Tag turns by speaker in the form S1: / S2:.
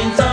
S1: means